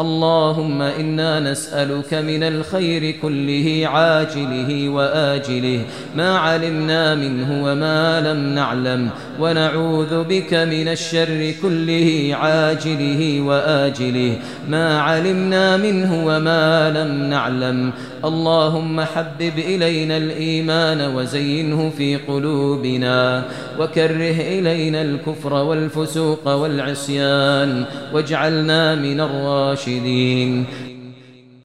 اللهم إنا نسألك من الخير كله عاجله وآجله. ما علمنا منه وما لم نعلم. ونعوذ بك من الشر كله عاجله وآجله. ما علمنا منه وما لم نعلم. اللهم حبب إلينا الإيمان وزينه في قلوبنا. وكره إلينا الكفر والفسوق والعصيان. واجعلنا من الراشدين. الراشدين